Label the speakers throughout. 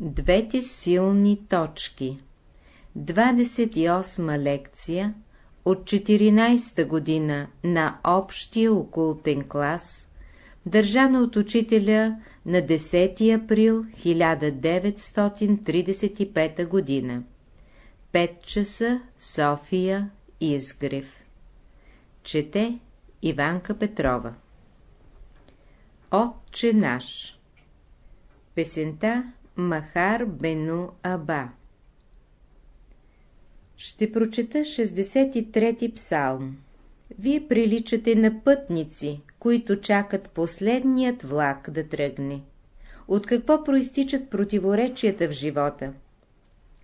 Speaker 1: Двете силни точки 28 лекция от 14-та година на общия окултен клас, държана от учителя на 10 април 1935 година. 5 часа, София, Изгрев. Чете Иванка Петрова Отче наш Песента Махар Бену Аба Ще прочета 63-ти псалм. Вие приличате на пътници, които чакат последният влак да тръгне. От какво проистичат противоречията в живота?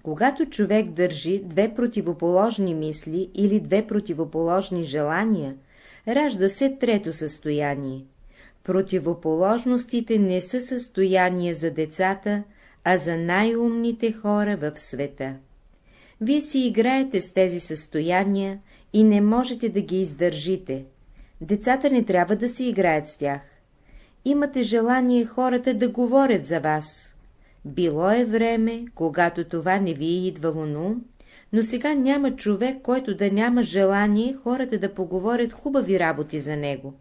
Speaker 1: Когато човек държи две противоположни мисли или две противоположни желания, ражда се трето състояние. Противоположностите не са състояние за децата, а за най-умните хора в света. Вие си играете с тези състояния и не можете да ги издържите. Децата не трябва да си играят с тях. Имате желание хората да говорят за вас. Било е време, когато това не ви е идвало на ум, но сега няма човек, който да няма желание хората да поговорят хубави работи за него.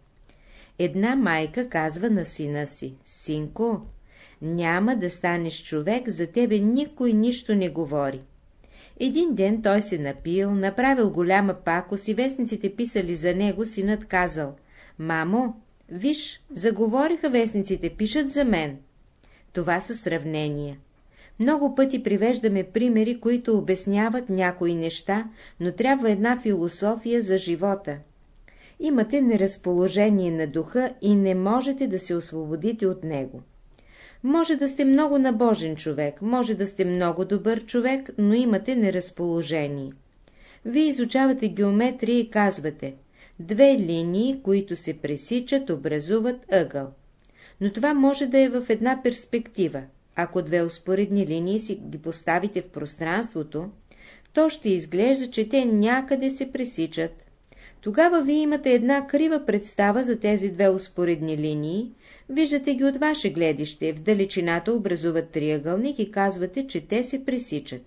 Speaker 1: Една майка казва на сина си, синко, няма да станеш човек, за тебе никой нищо не говори. Един ден той се напил, направил голяма пакост и вестниците писали за него, синът казал, мамо, виж, заговориха вестниците, пишат за мен. Това са сравнения. Много пъти привеждаме примери, които обясняват някои неща, но трябва една философия за живота. Имате неразположение на духа и не можете да се освободите от него. Може да сте много набожен човек, може да сте много добър човек, но имате неразположение. Вие изучавате геометрия и казвате, две линии, които се пресичат, образуват ъгъл. Но това може да е в една перспектива. Ако две успоредни линии си ги поставите в пространството, то ще изглежда, че те някъде се пресичат. Тогава вие имате една крива представа за тези две успоредни линии, виждате ги от ваше гледище, в далечината образуват триъгълник и казвате, че те се пресичат.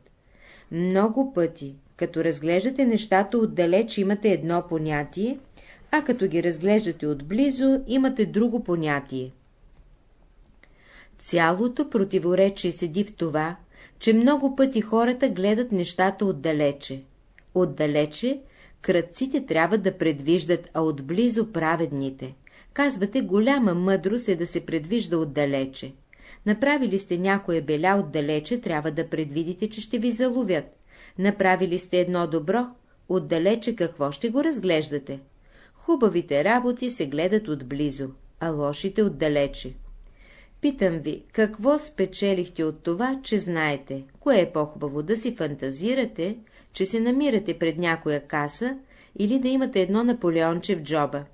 Speaker 1: Много пъти, като разглеждате нещата отдалеч, имате едно понятие, а като ги разглеждате отблизо, имате друго понятие. Цялото противоречие седи в това, че много пъти хората гледат нещата отдалече. Отдалече кръците трябва да предвиждат, а отблизо праведните. Казвате, голяма мъдрост е да се предвижда отдалече. Направили сте някоя беля отдалече, трябва да предвидите, че ще ви заловят. Направили сте едно добро, отдалече какво ще го разглеждате? Хубавите работи се гледат отблизо, а лошите отдалече. Питам ви, какво спечелихте от това, че знаете, кое е по-хубаво да си фантазирате, че се намирате пред някоя каса или да имате едно Наполеонче в джоба?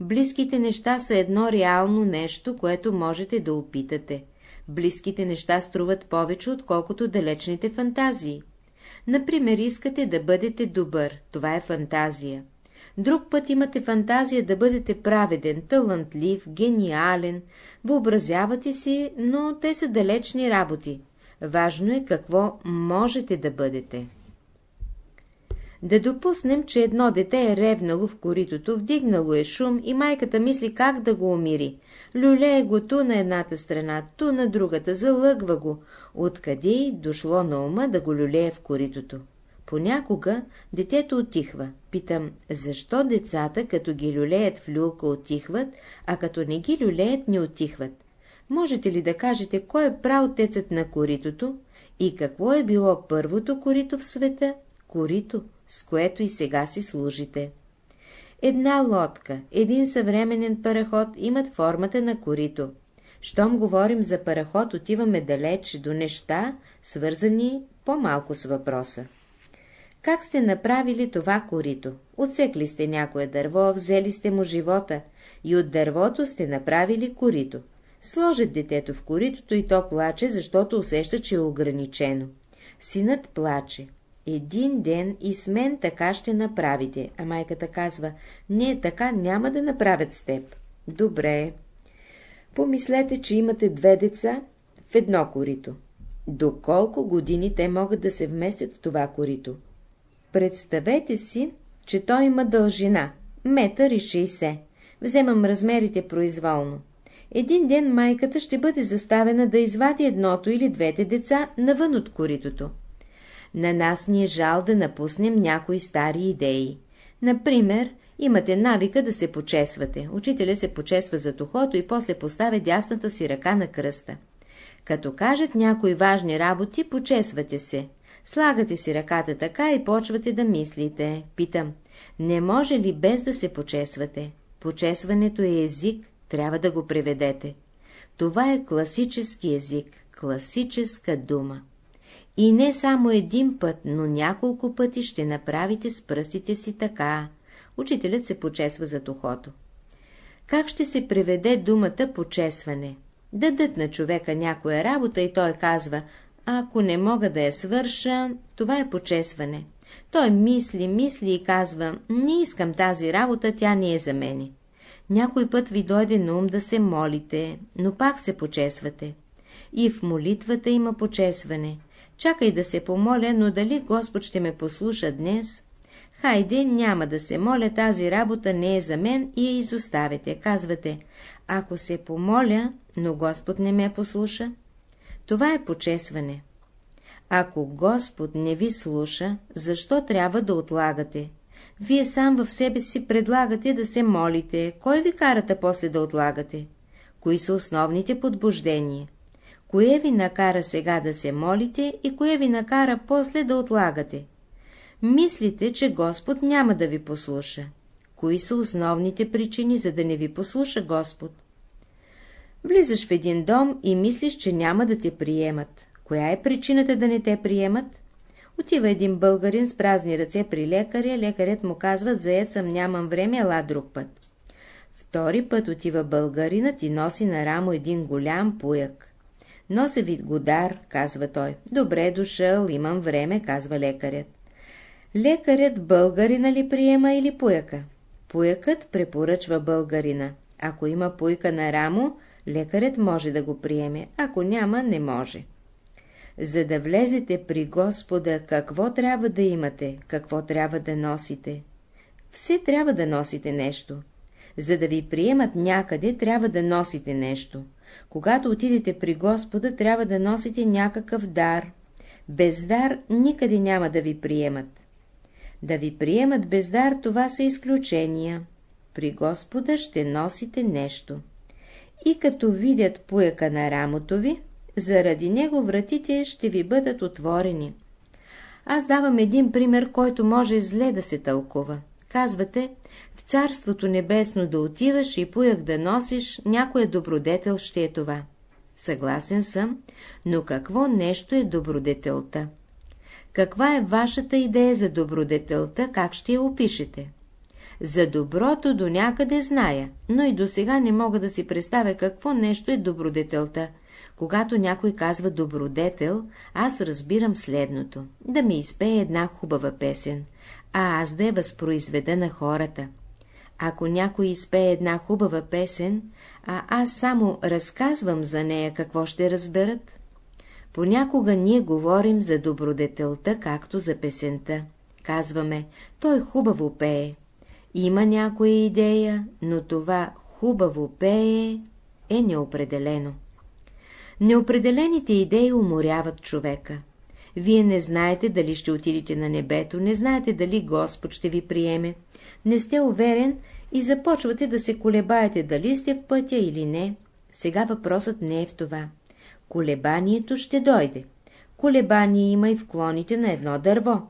Speaker 1: Близките неща са едно реално нещо, което можете да опитате. Близките неща струват повече, отколкото далечните фантазии. Например, искате да бъдете добър, това е фантазия. Друг път имате фантазия да бъдете праведен, талантлив, гениален, въобразявате си, но те са далечни работи. Важно е какво можете да бъдете. Да допуснем, че едно дете е ревнало в коритото, вдигнало е шум и майката мисли как да го умири. Люлее го ту на едната страна, ту на другата, залъгва го. Откъде дошло на ума да го люлее в коритото? Понякога детето отихва. Питам, защо децата, като ги люлеят в люлка, отихват, а като не ги люлеят, не отихват? Можете ли да кажете, кой е праотецът на коритото и какво е било първото корито в света? Корито, с което и сега си служите. Една лодка, един съвременен параход имат формата на корито. Щом говорим за параход, отиваме далеч до неща, свързани по-малко с въпроса. Как сте направили това корито? Отсекли сте някое дърво, взели сте му живота и от дървото сте направили корито. Сложат детето в коритото и то плаче, защото усеща, че е ограничено. Синът плаче. Един ден и с мен така ще направите, а майката казва, не, така няма да направят с теб. Добре. Помислете, че имате две деца в едно корито. до колко години те могат да се вместят в това корито. Представете си, че той има дължина, метър и 60. Вземам размерите произволно. Един ден майката ще бъде заставена да извади едното или двете деца навън от коритото. На нас ни е жал да напуснем някои стари идеи. Например, имате навика да се почесвате. Учителя се почесва за тухото и после поставя дясната си ръка на кръста. Като кажат някои важни работи, почесвате се. Слагате си ръката така и почвате да мислите. Питам, не може ли без да се почесвате? Почесването е език, трябва да го преведете. Това е класически език, класическа дума. И не само един път, но няколко пъти ще направите с пръстите си така. Учителят се почесва за тухото. Как ще се преведе думата почесване? Дадат на човека някоя работа и той казва, ако не мога да я свърша, това е почесване. Той мисли, мисли и казва, не искам тази работа, тя не е за мене. Някой път ви дойде на ум да се молите, но пак се почесвате. И в молитвата има почесване. Чакай да се помоля, но дали Господ ще ме послуша днес? Хайде, няма да се моля, тази работа не е за мен и я изоставяте. Казвате, ако се помоля, но Господ не ме послуша. Това е почесване. Ако Господ не ви слуша, защо трябва да отлагате? Вие сам в себе си предлагате да се молите. Кой ви карата после да отлагате? Кои са основните подбуждения? Кое ви накара сега да се молите и кое ви накара после да отлагате? Мислите, че Господ няма да ви послуша. Кои са основните причини, за да не ви послуша Господ? Влизаш в един дом и мислиш, че няма да те приемат. Коя е причината да не те приемат? Отива един българин с празни ръце при лекаря, лекарят му казва, заед съм, нямам време, ела друг път. Втори път отива българинът и носи на рамо един голям пуяк. Нося ви годар, казва той. Добре дошъл, имам време, казва лекарят. Лекарят българина ли приема или пуяка? Пуякът препоръчва българина. Ако има пуйка на рамо, лекарят може да го приеме, ако няма, не може. За да влезете при Господа, какво трябва да имате, какво трябва да носите? Все трябва да носите нещо. За да ви приемат някъде, трябва да носите нещо. Когато отидете при Господа, трябва да носите някакъв дар. Без дар никъде няма да ви приемат. Да ви приемат без дар, това са изключения. При Господа ще носите нещо. И като видят пуека на рамото ви, заради него вратите ще ви бъдат отворени. Аз давам един пример, който може зле да се тълкува. Казвате, в Царството Небесно да отиваш и пуяк да носиш, някоя добродетел ще е това. Съгласен съм, но какво нещо е добродетелта? Каква е вашата идея за добродетелта, как ще я опишете? За доброто до някъде зная, но и до сега не мога да си представя какво нещо е добродетелта. Когато някой казва добродетел, аз разбирам следното. Да ми изпее една хубава песен, а аз да я възпроизведа на хората. Ако някой изпее една хубава песен, а аз само разказвам за нея, какво ще разберат? Понякога ние говорим за добродетелта, както за песента. Казваме, той хубаво пее. Има някоя идея, но това хубаво пее е неопределено. Неопределените идеи уморяват човека. Вие не знаете дали ще отидете на небето, не знаете дали Господ ще ви приеме. Не сте уверен и започвате да се колебаете дали сте в пътя или не. Сега въпросът не е в това. Колебанието ще дойде. Колебание има и в клоните на едно дърво.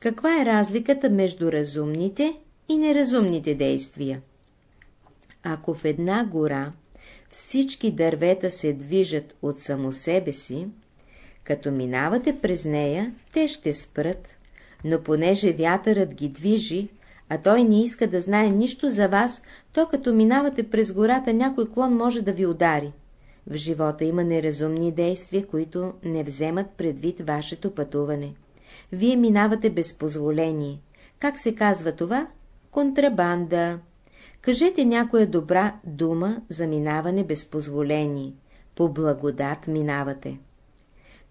Speaker 1: Каква е разликата между разумните и неразумните действия? Ако в една гора всички дървета се движат от само себе си, като минавате през нея, те ще спрат, но понеже вятърът ги движи, а той не иска да знае нищо за вас, то като минавате през гората, някой клон може да ви удари. В живота има неразумни действия, които не вземат предвид вашето пътуване. Вие минавате без позволение. Как се казва това? Контрабанда. Кажете някоя добра дума за минаване без позволение. По благодат минавате.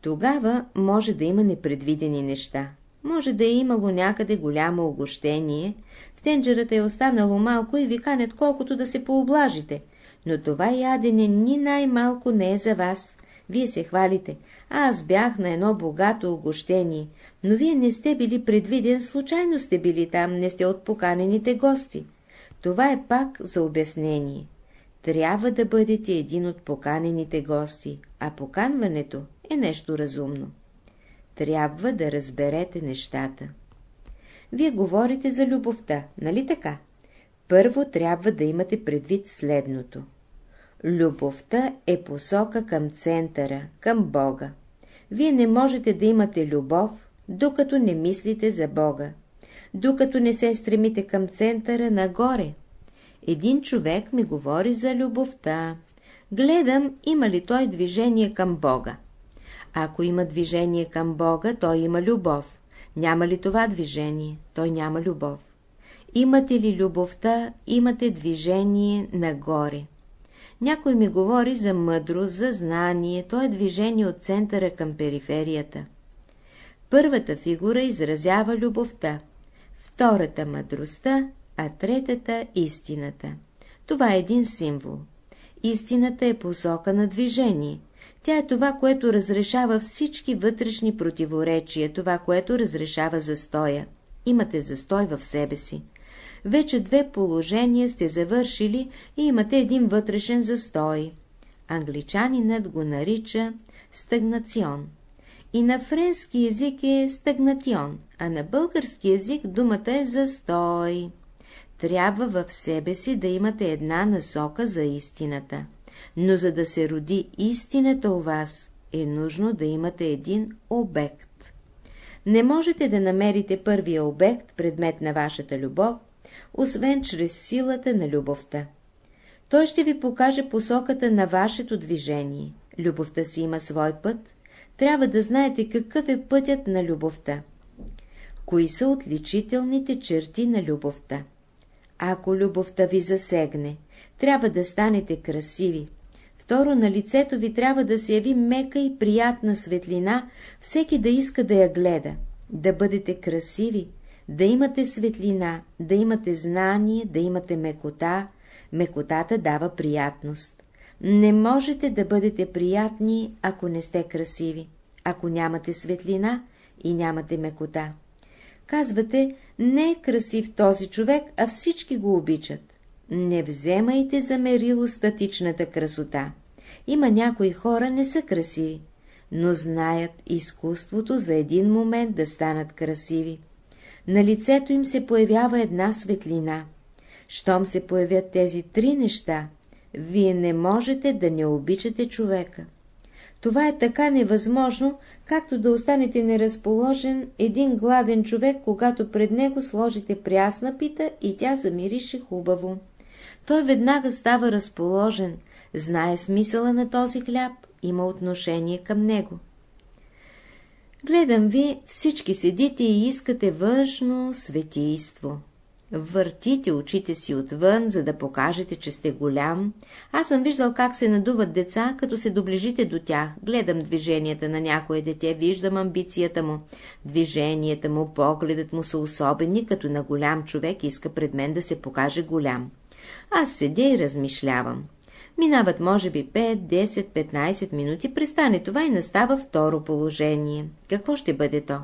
Speaker 1: Тогава може да има непредвидени неща. Може да е имало някъде голямо огощение, в тенджерата е останало малко и ви канят колкото да се пооблажите, но това ядене ни най-малко не е за вас. Вие се хвалите. Аз бях на едно богато огощение, но вие не сте били предвиден, случайно сте били там, не сте от поканените гости. Това е пак за обяснение. Трябва да бъдете един от поканените гости, а поканването е нещо разумно. Трябва да разберете нещата. Вие говорите за любовта, нали така? Първо трябва да имате предвид следното. Любовта е посока към центъра, към Бога. Вие не можете да имате любов, докато не мислите за Бога, докато не се стремите към центъра нагоре. Един човек ми говори за любовта. Гледам, има ли той движение към Бога. Ако има движение към Бога, той има любов. Няма ли това движение, той няма любов. Имате ли любовта, имате движение нагоре. Някой ми говори за мъдрост, за знание, то е движение от центъра към периферията. Първата фигура изразява любовта, втората – мъдростта, а третата – истината. Това е един символ. Истината е посока на движение. Тя е това, което разрешава всички вътрешни противоречия, това, което разрешава застоя. Имате застой в себе си. Вече две положения сте завършили и имате един вътрешен застой. Англичанинът го нарича стагнацион. И на френски език е стагнатион, а на български език думата е застой. Трябва в себе си да имате една насока за истината. Но за да се роди истината у вас, е нужно да имате един обект. Не можете да намерите първия обект, предмет на вашата любов, освен чрез силата на любовта. Той ще ви покаже посоката на вашето движение. Любовта си има свой път. Трябва да знаете какъв е пътят на любовта. Кои са отличителните черти на любовта? Ако любовта ви засегне, трябва да станете красиви. Второ, на лицето ви трябва да се яви мека и приятна светлина, всеки да иска да я гледа. Да бъдете красиви, да имате светлина, да имате знание, да имате мекота. Мекотата дава приятност. Не можете да бъдете приятни, ако не сте красиви, ако нямате светлина и нямате мекота. Казвате, не е красив този човек, а всички го обичат. Не вземайте за мерило статичната красота. Има някои хора не са красиви, но знаят изкуството за един момент да станат красиви на лицето им се появява една светлина. Щом се появят тези три неща, вие не можете да не обичате човека. Това е така невъзможно, както да останете неразположен един гладен човек, когато пред него сложите прясна пита и тя замирише хубаво. Той веднага става разположен, знае смисъла на този хляб, има отношение към него. Гледам ви, всички седите и искате външно светийство. Въртите очите си отвън, за да покажете, че сте голям. Аз съм виждал как се надуват деца, като се доближите до тях. Гледам движенията на някое дете, виждам амбицията му. Движенията му, погледът му са особени, като на голям човек иска пред мен да се покаже голям. Аз седя и размишлявам. Минават може би 5, 10, 15 минути, престане това и настава второ положение. Какво ще бъде то?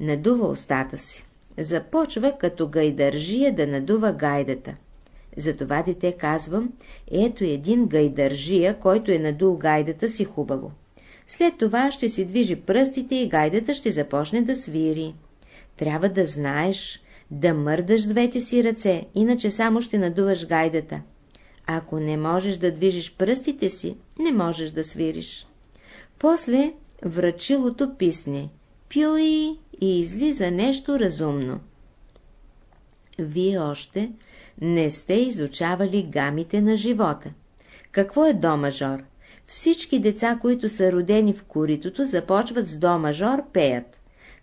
Speaker 1: Надува устата си. Започва като гайдържия да надува гайдата. Затова дете казвам, ето един гайдържия, който е надул гайдата си хубаво. След това ще си движи пръстите и гайдата ще започне да свири. Трябва да знаеш, да мърдаш двете си ръце, иначе само ще надуваш гайдата. Ако не можеш да движиш пръстите си, не можеш да свириш. После врачилото писне пюи и излиза нещо разумно. Вие още не сте изучавали гамите на живота. Какво е до мажор? Всички деца, които са родени в коритото, започват с до мажор, пеят.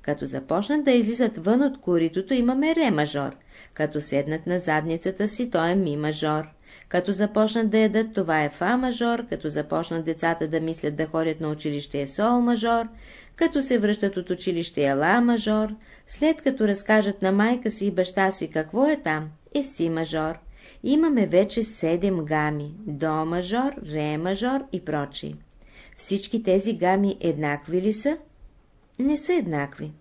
Speaker 1: Като започнат да излизат вън от коритото, имаме ре мажор. Като седнат на задницата си, то е ми мажор. Като започнат да ядат, това е фа мажор, като започнат децата да мислят да ходят на училище е сол мажор, като се връщат от училище е ла мажор, след като разкажат на майка си и баща си какво е там, е си мажор. Имаме вече седем гами – до мажор, ре мажор и прочие. Всички тези гами еднакви ли са? Не са еднакви.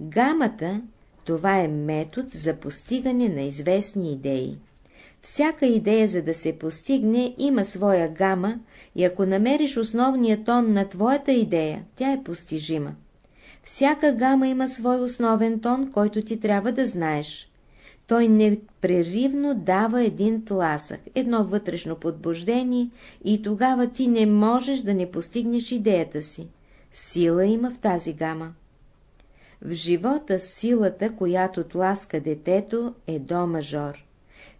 Speaker 1: Гамата – това е метод за постигане на известни идеи. Всяка идея, за да се постигне, има своя гама и ако намериш основния тон на твоята идея, тя е постижима. Всяка гама има свой основен тон, който ти трябва да знаеш. Той непреривно дава един тласък, едно вътрешно подбуждение и тогава ти не можеш да не постигнеш идеята си. Сила има в тази гама. В живота силата, която тласка детето, е до мажор.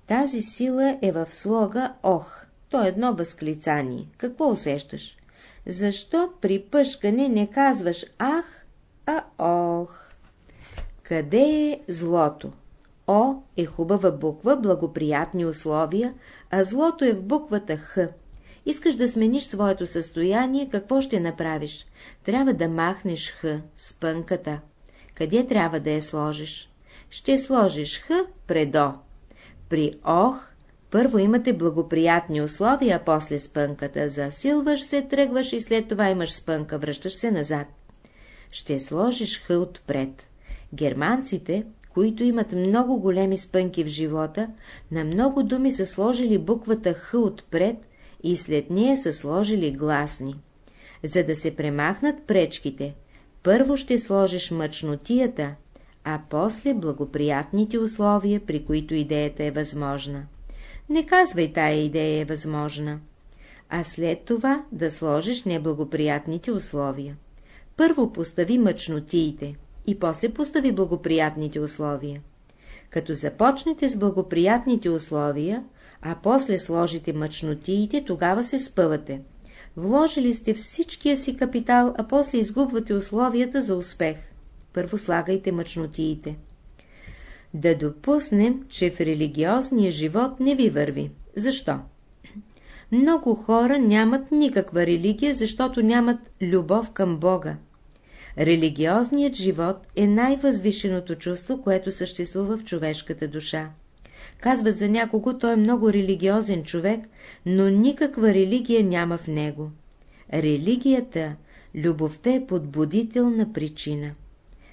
Speaker 1: Тази сила е в слога ох, то е едно възклицание. Какво усещаш? Защо при пъшкане не казваш ах, а ох? Къде е злото? О е хубава буква, благоприятни условия, а злото е в буквата Х. Искаш да смениш своето състояние, какво ще направиш? Трябва да махнеш Х, спънката. Къде трябва да я сложиш? Ще сложиш Х предо. При ох, първо имате благоприятни условия, а после спънката. Засилваш се, тръгваш и след това имаш спънка, връщаш се назад. Ще сложиш Х отпред. Германците, които имат много големи спънки в живота, на много думи са сложили буквата Х отпред и след нея са сложили гласни. За да се премахнат пречките, първо ще сложиш мъчнотията, а после благоприятните условия, при които идеята е възможна. Не казвай тая идея е възможна, а след това да сложиш неблагоприятните условия. Първо постави мъчнотиите и после постави благоприятните условия. Като започнете с благоприятните условия, а после сложите мъчнотиите, тогава се спъвате. Вложили сте всичкия си капитал, а после изгубвате условията за успех. Първо слагайте мъчнотиите. Да допуснем, че в религиозния живот не ви върви. Защо? Много хора нямат никаква религия, защото нямат любов към Бога. Религиозният живот е най-възвишеното чувство, което съществува в човешката душа. Казват за някого, той е много религиозен човек, но никаква религия няма в него. Религията, любовта е подбудителна причина.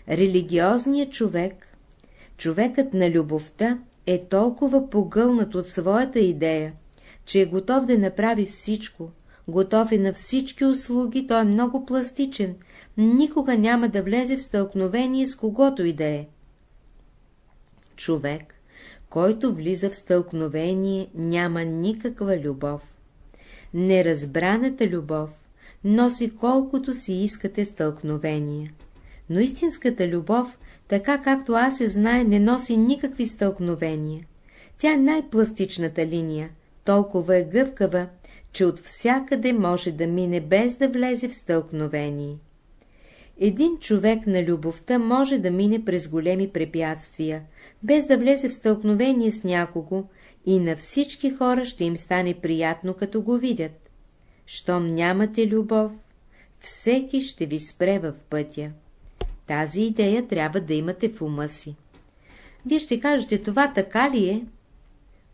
Speaker 1: Религиозният човек, човекът на любовта, е толкова погълнат от своята идея, че е готов да направи всичко, готов е на всички услуги, той е много пластичен, никога няма да влезе в стълкновение с когото и да е. Човек, който влиза в стълкновение, няма никаква любов. Неразбраната любов носи колкото си искате стълкновения. Но истинската любов, така както аз се знае, не носи никакви стълкновения. Тя е най-пластичната линия, толкова е гъвкава, че от всякъде може да мине без да влезе в стълкновение. Един човек на любовта може да мине през големи препятствия, без да влезе в стълкновение с някого, и на всички хора ще им стане приятно, като го видят. Щом нямате любов, всеки ще ви спре в пътя. Тази идея трябва да имате в ума си. Вие ще кажете, това така ли е?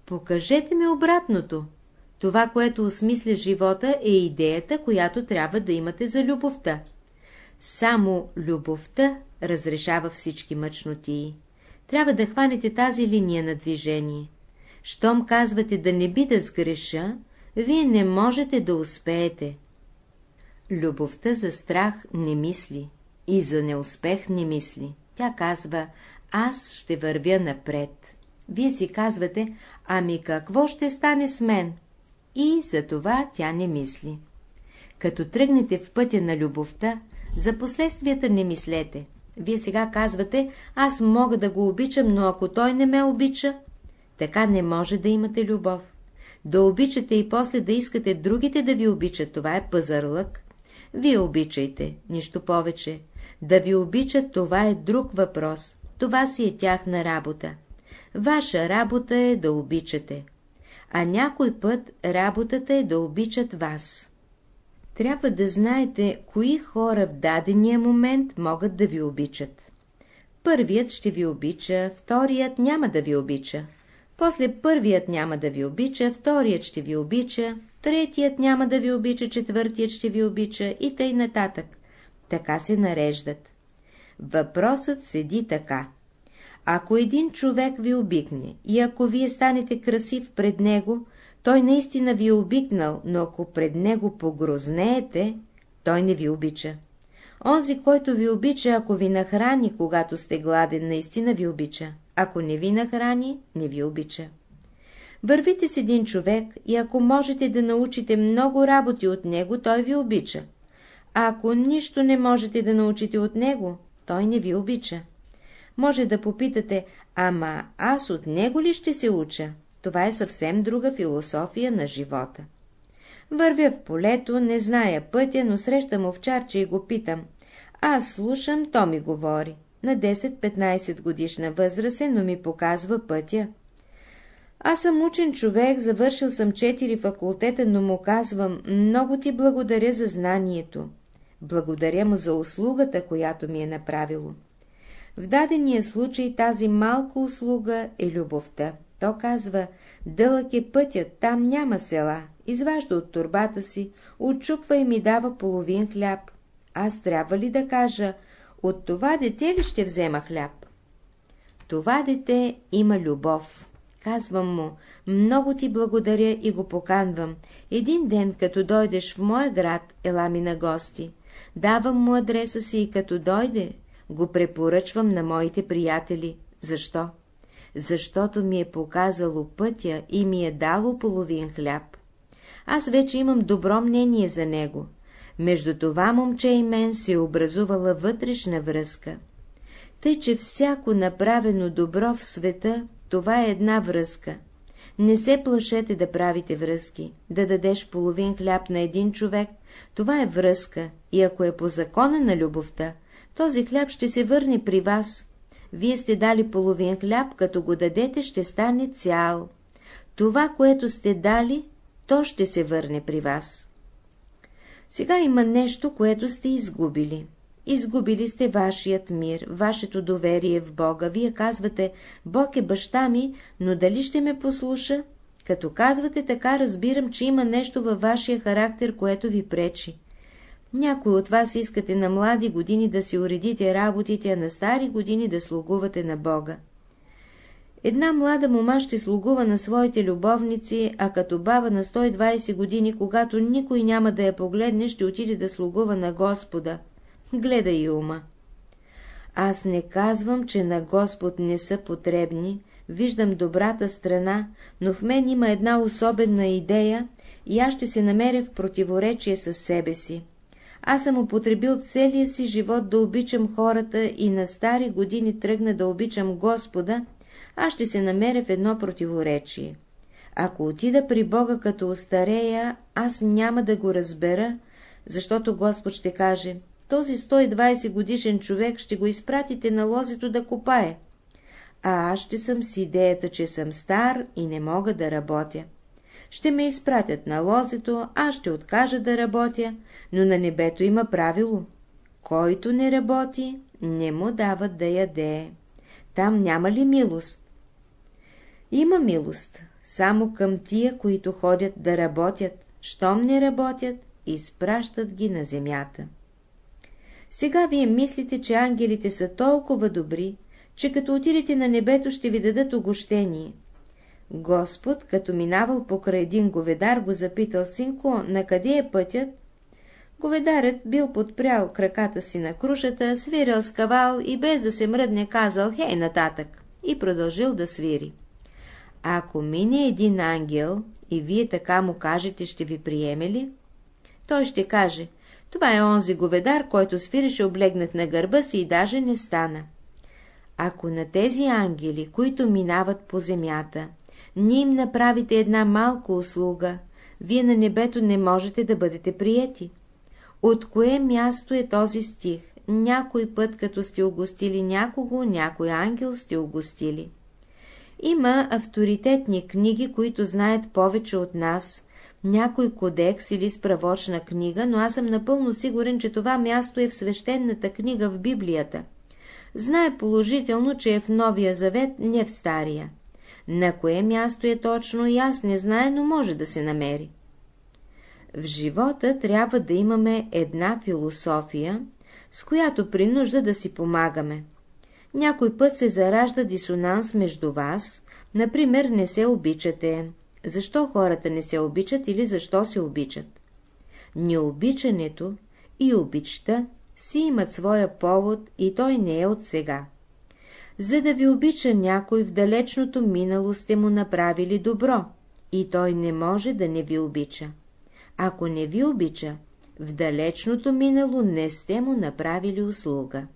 Speaker 1: Покажете ми обратното. Това, което осмисля живота, е идеята, която трябва да имате за любовта. Само любовта разрешава всички мъчнотии. Трябва да хванете тази линия на движение. Щом казвате да не би да сгреша, вие не можете да успеете. Любовта за страх не мисли и за неуспех не мисли. Тя казва, аз ще вървя напред. Вие си казвате, ами какво ще стане с мен? И за това тя не мисли. Като тръгнете в пътя на любовта, за последствията не мислете. Вие сега казвате, аз мога да го обичам, но ако той не ме обича, така не може да имате любов. Да обичате и после да искате другите да ви обичат, това е пазарлък. Вие обичайте, нищо повече. Да ви обичат, това е друг въпрос. Това си е тяхна работа. Ваша работа е да обичате. а някой път работата е да обичат вас. Трябва да знаете, кои хора в дадения момент могат да ви обичат. Първият ще ви обича, вторият няма да ви обича. После първият няма да ви обича, вторият ще ви обича, третият няма да ви обича, четвъртият ще ви обича и тъй нататък. Така се нареждат. Въпросът седи така. Ако един човек ви обикне и ако вие станете красив пред него, той наистина ви е обикнал, но ако пред него погрознеете, той не ви обича. Онзи, който ви обича, ако ви нахрани, когато сте гладен, наистина ви обича. Ако не ви нахрани, не ви обича. Вървите с един човек и ако можете да научите много работи от него, той ви обича. А ако нищо не можете да научите от него, той не ви обича. Може да попитате, ама аз от него ли ще се уча? Това е съвсем друга философия на живота. Вървя в полето, не зная пътя, но срещам овчарче и го питам. Аз слушам, то ми говори. На 10-15 годишна възраст е, но ми показва пътя. Аз съм учен човек, завършил съм четири факултета, но му казвам, много ти благодаря за знанието. Благодаря му за услугата, която ми е направило. В дадения случай тази малка услуга е любовта. То казва, дълъг е пътят, там няма села, изважда от турбата си, отчупва и ми дава половин хляб. Аз трябва ли да кажа, от това дете ли ще взема хляб? Това дете има любов. Казвам му, много ти благодаря и го поканвам. Един ден, като дойдеш в моя град, ела ми на гости. Давам му адреса си и като дойде, го препоръчвам на моите приятели. Защо? Защото ми е показало пътя и ми е дало половин хляб. Аз вече имам добро мнение за него. Между това момче и мен се е образувала вътрешна връзка. Тъй, че всяко направено добро в света, това е една връзка. Не се плашете да правите връзки, да дадеш половин хляб на един човек, това е връзка, и ако е по закона на любовта, този хляб ще се върне при вас. Вие сте дали половин хляб, като го дадете, ще стане цял. Това, което сте дали, то ще се върне при вас. Сега има нещо, което сте изгубили. Изгубили сте вашият мир, вашето доверие в Бога. Вие казвате, Бог е баща ми, но дали ще ме послуша? Като казвате така, разбирам, че има нещо във вашия характер, което ви пречи. Някой от вас искате на млади години да си уредите работите, а на стари години да слугувате на Бога. Една млада мома ще слугува на своите любовници, а като баба на 120 години, когато никой няма да я погледне, ще отиде да слугува на Господа. Гледай и ума. Аз не казвам, че на Господ не са потребни, виждам добрата страна, но в мен има една особена идея и аз ще се намеря в противоречие с себе си. Аз съм употребил целия си живот да обичам хората и на стари години тръгна да обичам Господа, аз ще се намеря в едно противоречие. Ако отида при Бога като остарея, аз няма да го разбера, защото Господ ще каже, този 120 годишен човек ще го изпратите на лозето да копае, а аз ще съм с идеята, че съм стар и не мога да работя. Ще ме изпратят на лозето, аз ще откажа да работя, но на небето има правило. Който не работи, не му дават да яде. Там няма ли милост? Има милост, само към тия, които ходят да работят, щом не работят, изпращат ги на земята. Сега вие мислите, че ангелите са толкова добри, че като отидете на небето ще ви дадат огощение. Господ, като минавал покрай един говедар, го запитал, синко, на къде е пътят? Говедарът бил подпрял краката си на крушата, свирил с кавал и без да се мръдне казал «Хей, нататък!» и продължил да свири. Ако мине един ангел и вие така му кажете, ще ви приеме ли? Той ще каже «Това е онзи говедар, който свиреше облегнат на гърба си и даже не стана». Ако на тези ангели, които минават по земята, не им направите една малка услуга, вие на небето не можете да бъдете приети. От кое място е този стих? Някой път, като сте огостили някого, някой ангел сте огостили. Има авторитетни книги, които знаят повече от нас, някой кодекс или справочна книга, но аз съм напълно сигурен, че това място е в свещената книга в Библията. Знае положително, че е в Новия Завет, не в Стария. На кое място е точно и аз не знае, но може да се намери. В живота трябва да имаме една философия, с която при нужда да си помагаме. Някой път се заражда дисонанс между вас, например не се обичате. Защо хората не се обичат или защо се обичат? Необичането и обичта си имат своя повод и той не е от сега. За да ви обича някой в далечното минало сте му направили добро, и той не може да не ви обича. Ако не ви обича, в далечното минало не сте му направили услуга.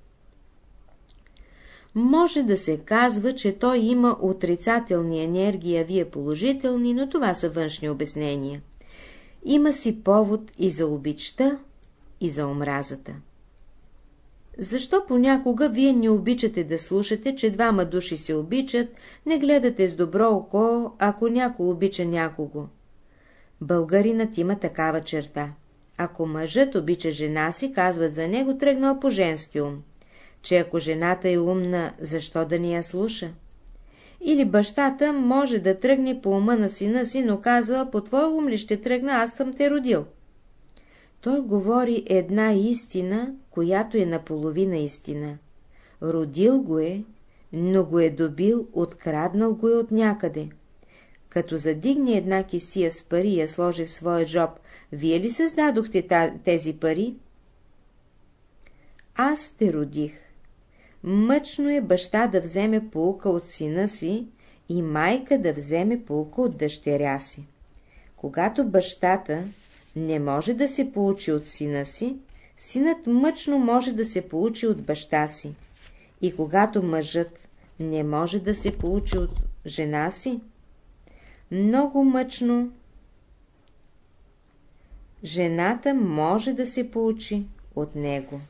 Speaker 1: Може да се казва, че той има отрицателни енергии, а вие положителни, но това са външни обяснения. Има си повод и за обичта, и за омразата. Защо понякога вие не обичате да слушате, че двама души се обичат, не гледате с добро око, ако някой обича някого? Българинът има такава черта. Ако мъжът обича жена си, казват за него тръгнал по женски ум. Че ако жената е умна, защо да ни я слуша? Или бащата може да тръгне по ума на сина си, но казва, по твой ум ли ще тръгна, аз съм те родил. Той говори една истина, която е наполовина истина. Родил го е, но го е добил, откраднал го е от някъде. Като задигне една кисия с пари и я сложи в своя жоб, вие ли създадохте тези пари? Аз те родих. Мъчно е баща да вземе полука от сина си и майка да вземе полука от дъщеря си. Когато бащата не може да се получи от сина си, синът мъчно може да се получи от баща си. И когато мъжът не може да се получи от жена си, много мъчно жената може да се получи от него.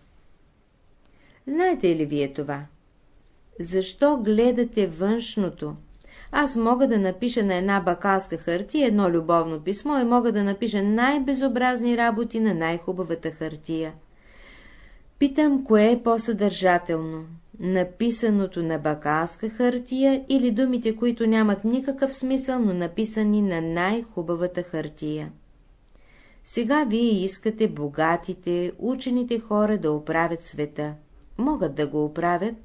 Speaker 1: Знаете ли вие това? Защо гледате външното? Аз мога да напиша на една бакалска хартия едно любовно писмо и мога да напиша най-безобразни работи на най-хубавата хартия. Питам, кое е по-съдържателно? Написаното на бакалска хартия или думите, които нямат никакъв смисъл, но написани на най-хубавата хартия? Сега вие искате богатите, учените хора да оправят света. Могат да го оправят,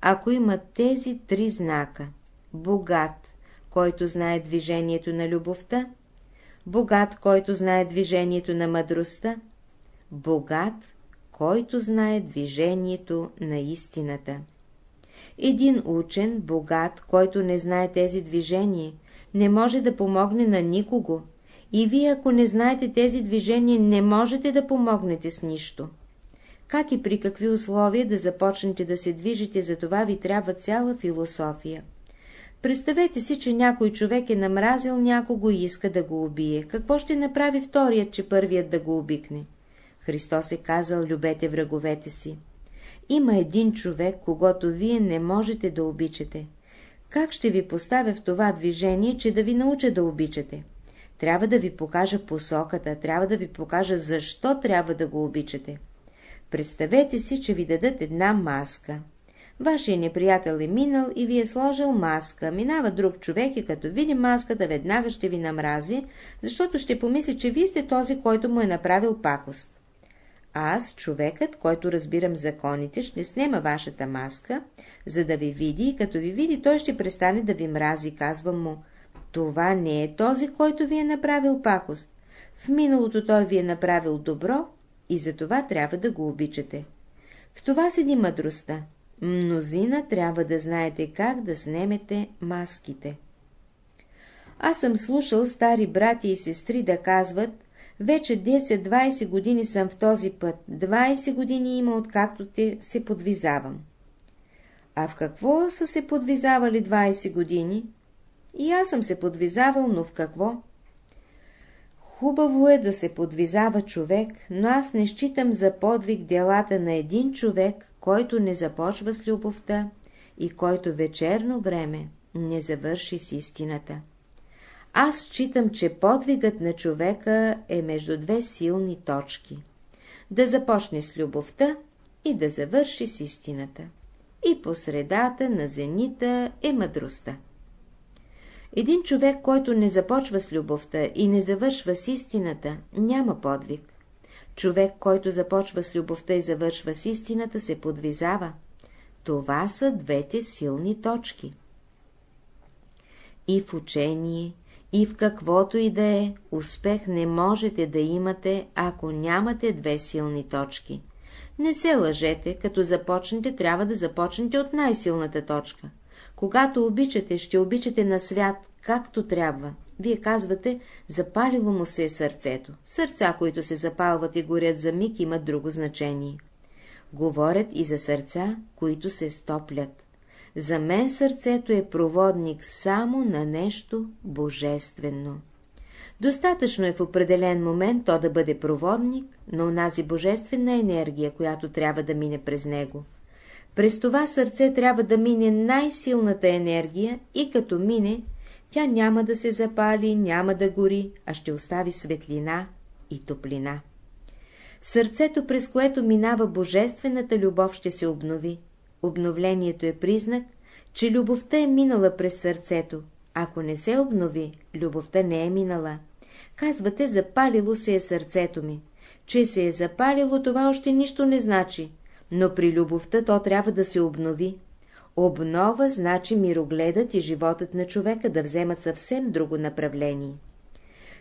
Speaker 1: ако имат тези три знака богат, който знае движението на любовта, богат, който знае движението на мъдростта, богат, който знае движението на истината. Един учен, богат, който не знае тези движения, не може да помогне на никого, и вие, ако не знаете тези движения, не можете да помогнете с нищо. Как и при какви условия да започнете да се движите, за това ви трябва цяла философия. Представете си, че някой човек е намразил някого и иска да го убие. Какво ще направи вторият, че първият да го обикне? Христос е казал, любете враговете си. Има един човек, когато вие не можете да обичате. Как ще ви поставя в това движение, че да ви науча да обичате? Трябва да ви покажа посоката, трябва да ви покажа защо трябва да го обичате. Представете си, че ви дадат една маска. Вашия неприятел е минал и ви е сложил маска. Минава друг човек и като види маската, веднага ще ви намрази, защото ще помисли, че вие сте този, който му е направил пакост. Аз, човекът, който разбирам законите, ще снема вашата маска, за да ви види и като ви види, той ще престане да ви мрази, казвам му. Това не е този, който ви е направил пакост. В миналото той ви е направил добро и за това трябва да го обичате. В това седи мъдростта. Мнозина трябва да знаете как да снемете маските. Аз съм слушал стари брати и сестри да казват, вече 10-20 години съм в този път, 20 години има откакто те се подвизавам. А в какво са се подвизавали 20 години? И аз съм се подвизавал, но в какво? Хубаво е да се подвизава човек, но аз не считам за подвиг делата на един човек, който не започва с любовта и който вечерно време не завърши с истината. Аз считам, че подвигът на човека е между две силни точки. Да започне с любовта и да завърши с истината. И по средата на зенита е мъдростта. Един човек, който не започва с любовта и не завършва с истината, няма подвиг. Човек, който започва с любовта и завършва с истината, се подвизава. Това са двете силни точки. И в учение, и в каквото и да е, успех не можете да имате, ако нямате две силни точки. Не се лъжете, като започнете, трябва да започнете от най-силната точка. Когато обичате, ще обичате на свят, както трябва. Вие казвате, запалило му се е сърцето. Сърца, които се запалват и горят за миг, имат друго значение. Говорят и за сърца, които се стоплят. За мен сърцето е проводник само на нещо божествено. Достатъчно е в определен момент то да бъде проводник на онази божествена енергия, която трябва да мине през него. През това сърце трябва да мине най-силната енергия и като мине, тя няма да се запали, няма да гори, а ще остави светлина и топлина. Сърцето, през което минава божествената любов, ще се обнови. Обновлението е признак, че любовта е минала през сърцето. Ако не се обнови, любовта не е минала. Казвате, запалило се е сърцето ми. Че се е запалило, това още нищо не значи, но при любовта то трябва да се обнови. Обнова значи мирогледът и животът на човека да вземат съвсем друго направление.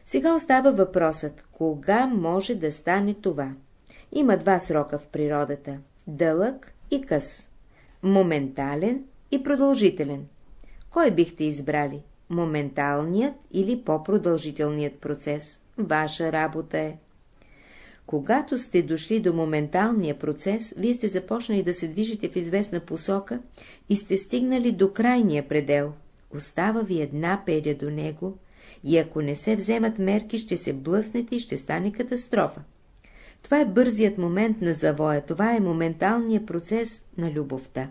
Speaker 1: Сега остава въпросът, кога може да стане това? Има два срока в природата – дълъг и къс, моментален и продължителен. Кой бихте избрали? Моменталният или по-продължителният процес? Ваша работа е. Когато сте дошли до моменталния процес, вие сте започнали да се движите в известна посока и сте стигнали до крайния предел. Остава ви една педя до него и ако не се вземат мерки, ще се блъснете и ще стане катастрофа. Това е бързият момент на завоя, това е моменталният процес на любовта.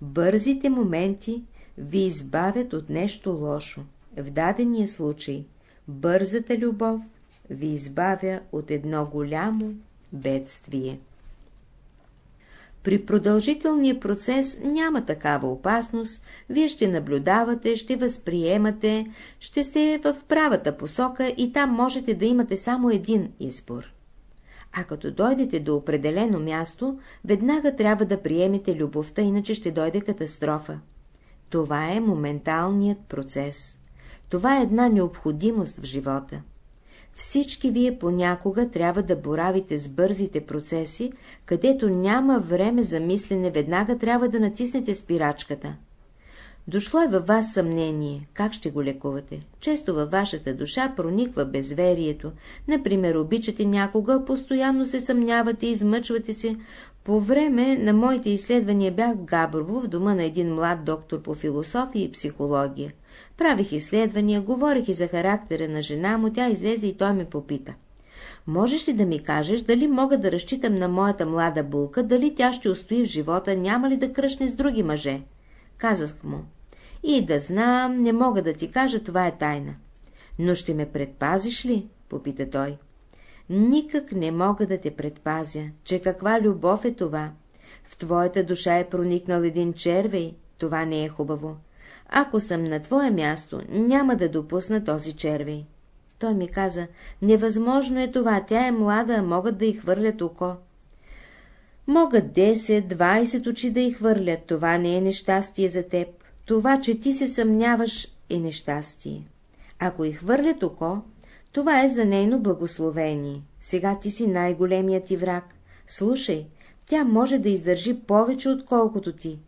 Speaker 1: Бързите моменти ви избавят от нещо лошо. В дадения случай бързата любов ви избавя от едно голямо бедствие. При продължителния процес няма такава опасност, вие ще наблюдавате, ще възприемате, ще сте в правата посока и там можете да имате само един избор. А като дойдете до определено място, веднага трябва да приемете любовта, иначе ще дойде катастрофа. Това е моменталният процес. Това е една необходимост в живота. Всички вие понякога трябва да боравите с бързите процеси, където няма време за мислене, веднага трябва да натиснете спирачката. Дошло е във вас съмнение, как ще го лекувате. Често във вашата душа прониква безверието. Например, обичате някога, постоянно се съмнявате, измъчвате се. По време на моите изследвания бях в Габрово, в дома на един млад доктор по философия и психология. Правих изследвания, говорих и за характера на жена му, тя излезе и той ме попита. Можеш ли да ми кажеш, дали мога да разчитам на моята млада булка, дали тя ще устои в живота, няма ли да кръшне с други мъже? Казах му. И да знам, не мога да ти кажа, това е тайна. Но ще ме предпазиш ли? попита той. Никак не мога да те предпазя, че каква любов е това. В твоята душа е проникнал един червей, това не е хубаво. Ако съм на твое място, няма да допусна този червей. Той ми каза, невъзможно е това, тя е млада, могат да й хвърлят око. Могат 10-20 очи да й хвърлят, това не е нещастие за теб. Това, че ти се съмняваш, е нещастие. Ако й хвърлят око, това е за нейно благословение. Сега ти си най-големият ти враг. Слушай, тя може да издържи повече, отколкото ти.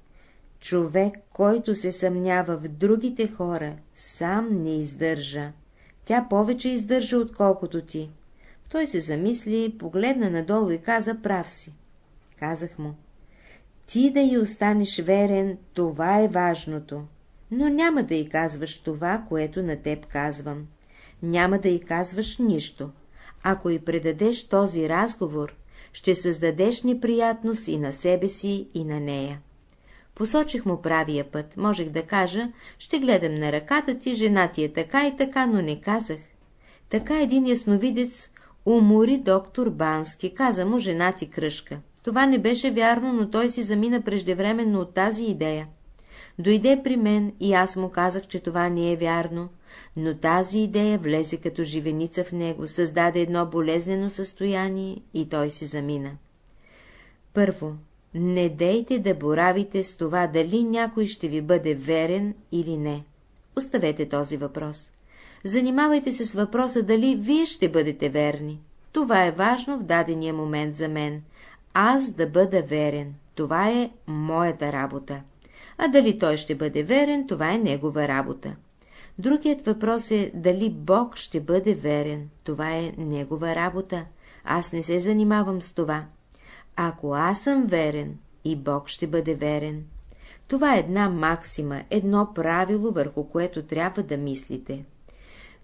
Speaker 1: Човек, който се съмнява в другите хора, сам не издържа. Тя повече издържа, отколкото ти. Той се замисли, погледна надолу и каза, прав си. Казах му, ти да й останеш верен, това е важното, но няма да й казваш това, което на теб казвам. Няма да й казваш нищо. Ако й предадеш този разговор, ще създадеш неприятност и на себе си, и на нея. Посочих му правия път. Можех да кажа, ще гледам на ръката ти, жена ти е така и така, но не казах. Така един ясновидец умори доктор Бански, каза му жена ти кръжка. Това не беше вярно, но той си замина преждевременно от тази идея. Дойде при мен и аз му казах, че това не е вярно, но тази идея влезе като живеница в него, създаде едно болезнено състояние и той си замина. Първо, не дейте да боравите с това, дали някой ще ви бъде верен или не. Оставете този въпрос. Занимавайте се с въпроса, дали вие ще бъдете верни. Това е важно в дадения момент за мен. Аз да бъда верен. Това е моята работа. А дали той ще бъде верен, това е негова работа. Другият въпрос е, дали Бог ще бъде верен. Това е негова работа. Аз не се занимавам с това. Ако аз съм верен, и Бог ще бъде верен. Това е една максима, едно правило, върху което трябва да мислите.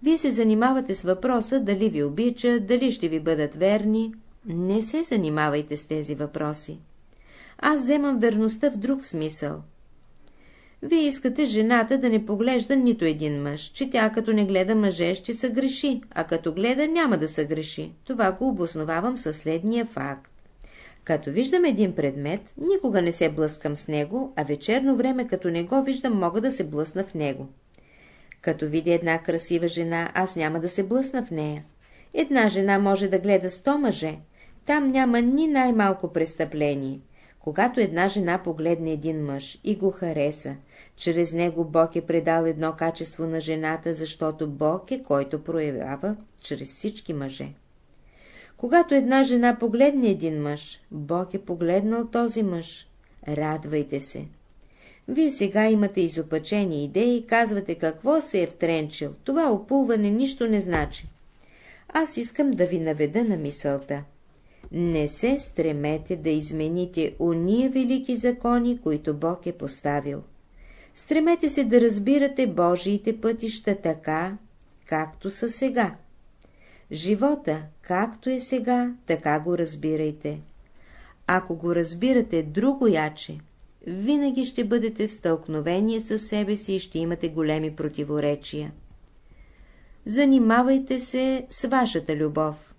Speaker 1: Вие се занимавате с въпроса, дали ви обичат, дали ще ви бъдат верни. Не се занимавайте с тези въпроси. Аз вземам верността в друг смисъл. Вие искате жената да не поглежда нито един мъж, че тя като не гледа мъже ще се греши, а като гледа няма да се греши. Това го обосновавам със следния факт. Като виждам един предмет, никога не се блъскам с него, а вечерно време, като не го виждам, мога да се блъсна в него. Като видя една красива жена, аз няма да се блъсна в нея. Една жена може да гледа сто мъже, там няма ни най-малко престъпление. Когато една жена погледне един мъж и го хареса, чрез него Бог е предал едно качество на жената, защото Бог е, който проявява чрез всички мъже. Когато една жена погледне един мъж, Бог е погледнал този мъж. Радвайте се. Вие сега имате изопачени идеи казвате какво се е втренчил. Това опулване нищо не значи. Аз искам да ви наведа на мисълта. Не се стремете да измените уния велики закони, които Бог е поставил. Стремете се да разбирате Божиите пътища така, както са сега. Живота, както е сега, така го разбирайте. Ако го разбирате друго яче, винаги ще бъдете в стълкновение с себе си и ще имате големи противоречия. Занимавайте се с вашата любов.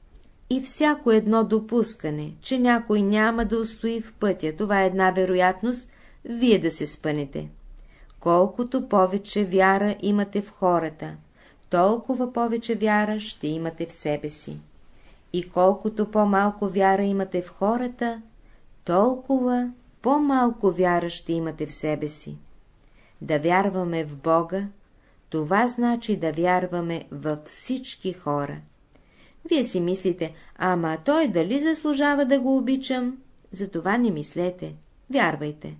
Speaker 1: И всяко едно допускане, че някой няма да устои в пътя, това е една вероятност, вие да се спънете. Колкото повече вяра имате в хората, толкова повече вяра ще имате в себе си. И колкото по-малко вяра имате в хората, толкова по-малко вяра ще имате в себе си. Да вярваме в Бога, това значи да вярваме във всички хора. Вие си мислите, ама той дали заслужава да го обичам? За това не мислете, вярвайте.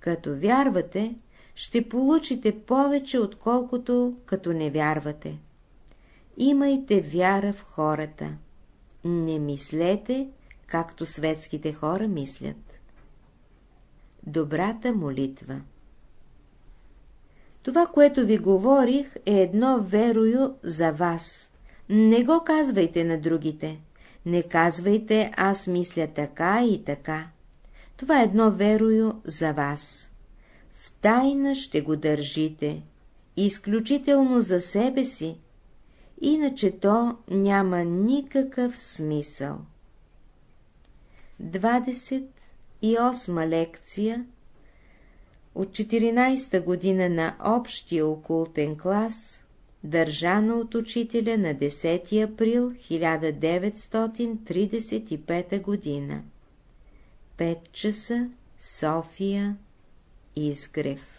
Speaker 1: Като вярвате, ще получите повече, отколкото като не вярвате. Имайте вяра в хората. Не мислете, както светските хора мислят. Добрата молитва Това, което ви говорих, е едно верою за вас. Не го казвайте на другите. Не казвайте, аз мисля така и така. Това е едно верою за вас тайна ще го държите, изключително за себе си, иначе то няма никакъв смисъл. 28 лекция от 14-та година на общия окултен клас, държана от учителя на 10 април 1935 година. 5 часа, София, Изгрев